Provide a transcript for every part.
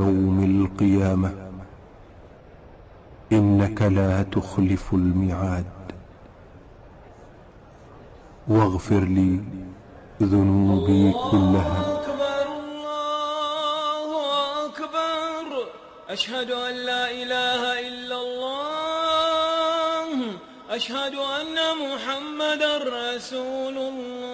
يوم القيامة. إنك لا تخلف الميعاد. واغفر لي ذنوبي كلها. الله أكبر أشهد أن لا إله إلا الله. أشهد أن محمدا رسول الله.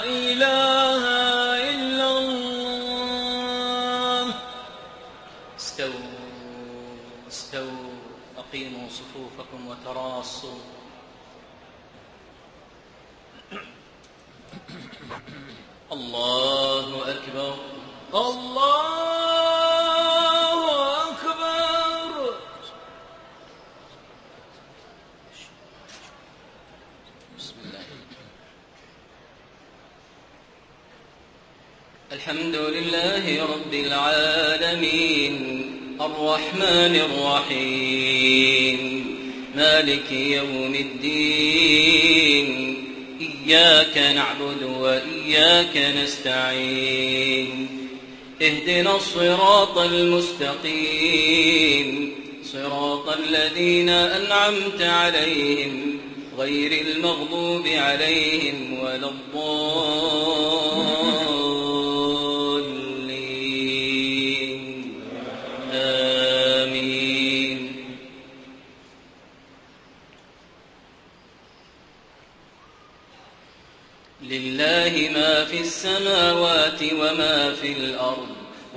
الله أكبر. بسم الله. الحمد لله رب العالمين. الرحمن الرحيم. مالك يوم الدين. إياك نعبد وإياك نستعين. اهدنا الصراط المستقيم. صراط الذين أنعمت عليهم غير المغضوب عليهم ولا الضالين. آمين. لله ما في السماوات وما في الأرض.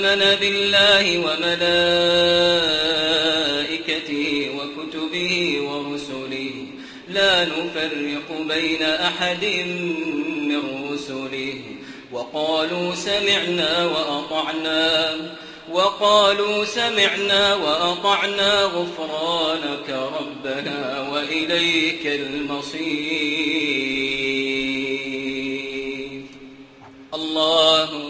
آمن بالله وملائكته وكتبه ورسله. لا نفرق بين أحد من رسله. وقالوا سمعنا وأطعنا. وقالوا سمعنا وأطعنا غفرانك ربنا وإليك المصير. الله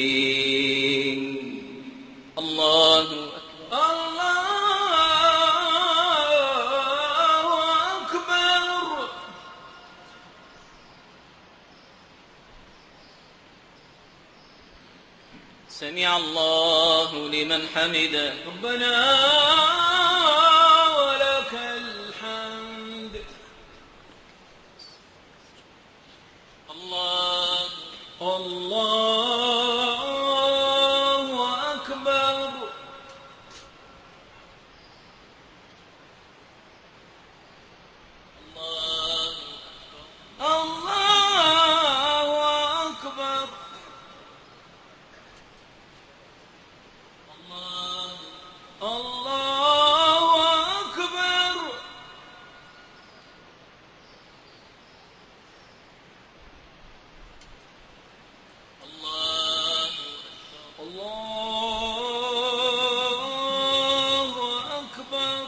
حمده ربنا ولك الحمد. الله. الله أكبر الله الله أكبر الله الله أكبر الله الله أكبر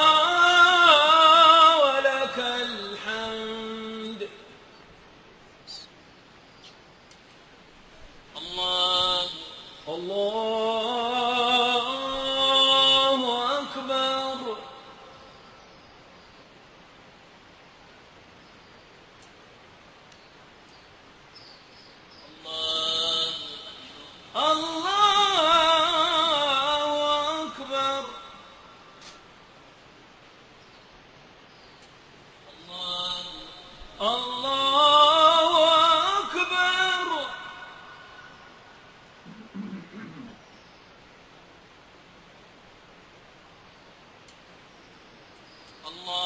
الله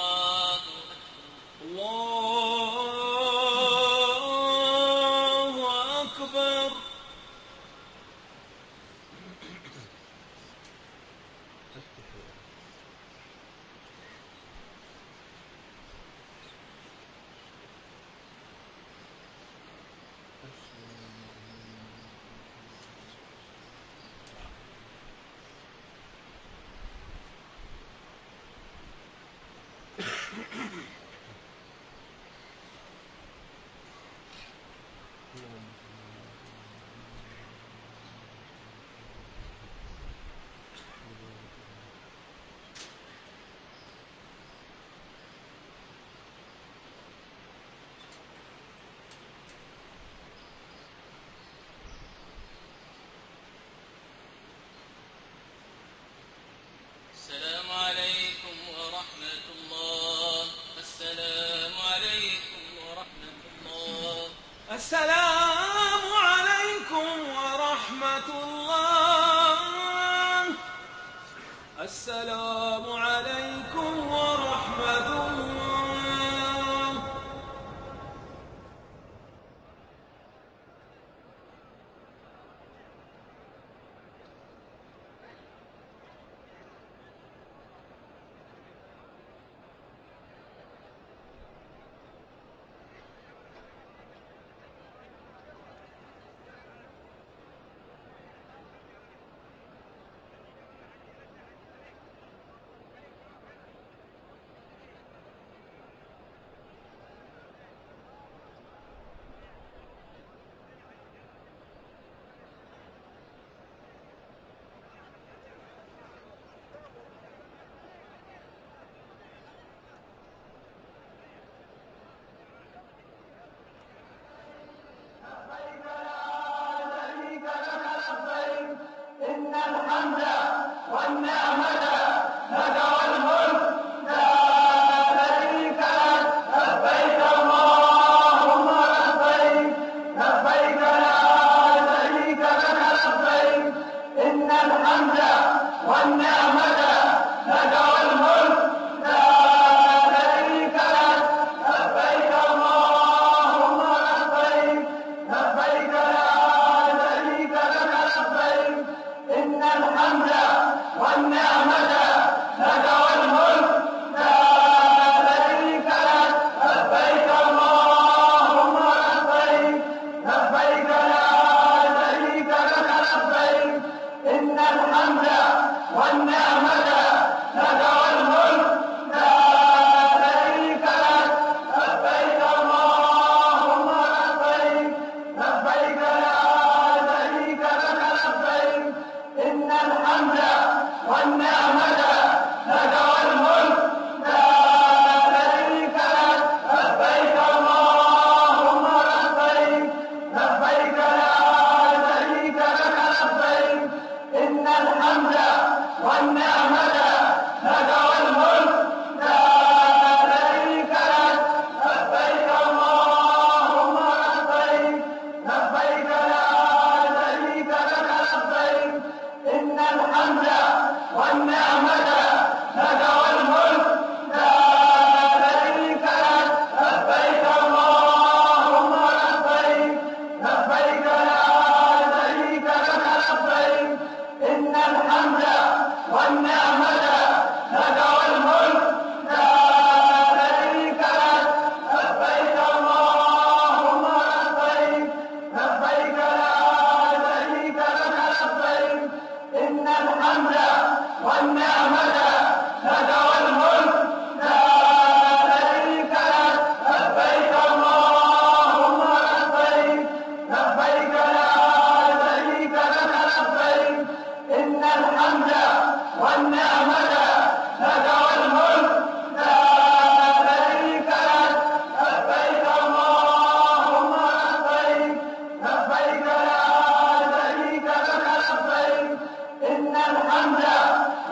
والحمد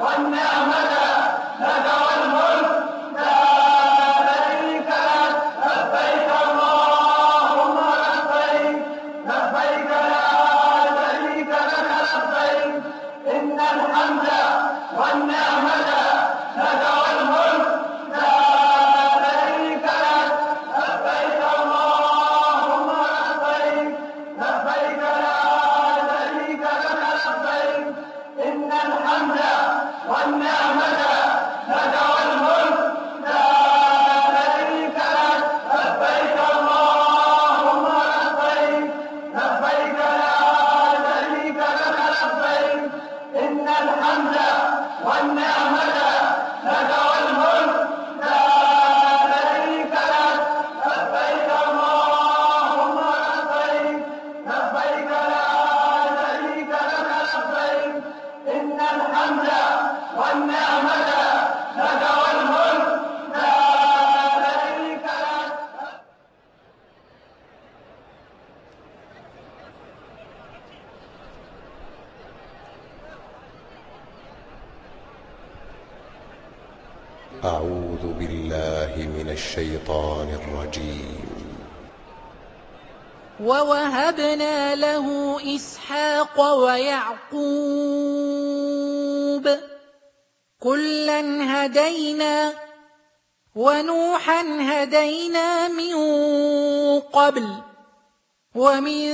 والنعمة والنار الشيطان الرجيم. ووهبنا له إسحاق ويعقوب كلا هدينا ونوحا هدينا من قبل ومن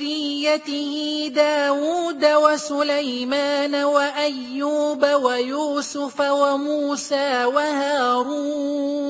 ذريته داود وسليمان وأيوب ويوسف وموسى وهارون.